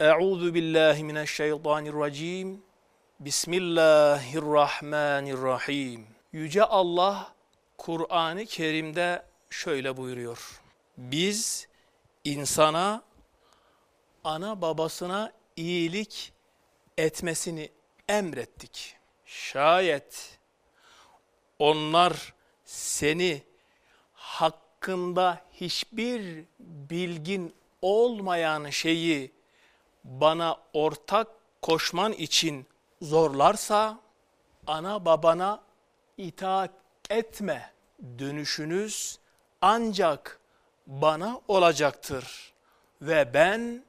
Euzu billahi mineşşeytanirracim. Bismillahirrahmanirrahim. Yüce Allah Kur'an-ı Kerim'de şöyle buyuruyor. Biz insana ana babasına iyilik etmesini emrettik. Şayet onlar seni hakkında hiçbir bilgin olmayan şeyi bana ortak koşman için zorlarsa ana babana itaat etme dönüşünüz ancak bana olacaktır ve ben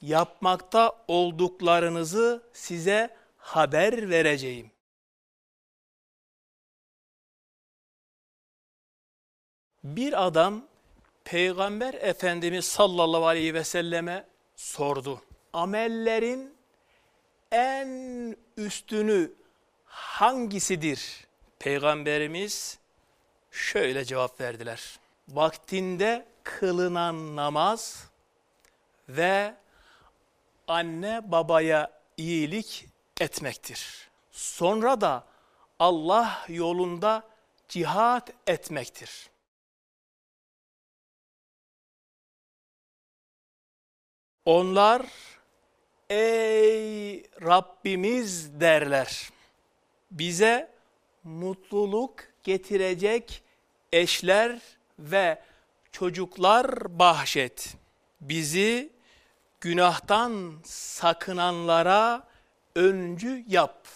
yapmakta olduklarınızı size haber vereceğim. Bir adam Peygamber Efendimiz sallallahu aleyhi ve selleme sordu. Amellerin en üstünü hangisidir? Peygamberimiz şöyle cevap verdiler. Vaktinde kılınan namaz ve anne babaya iyilik etmektir. Sonra da Allah yolunda cihat etmektir. Onlar ey Rabbimiz derler. Bize mutluluk getirecek eşler ve çocuklar bahşet. Bizi günahtan sakınanlara öncü yap.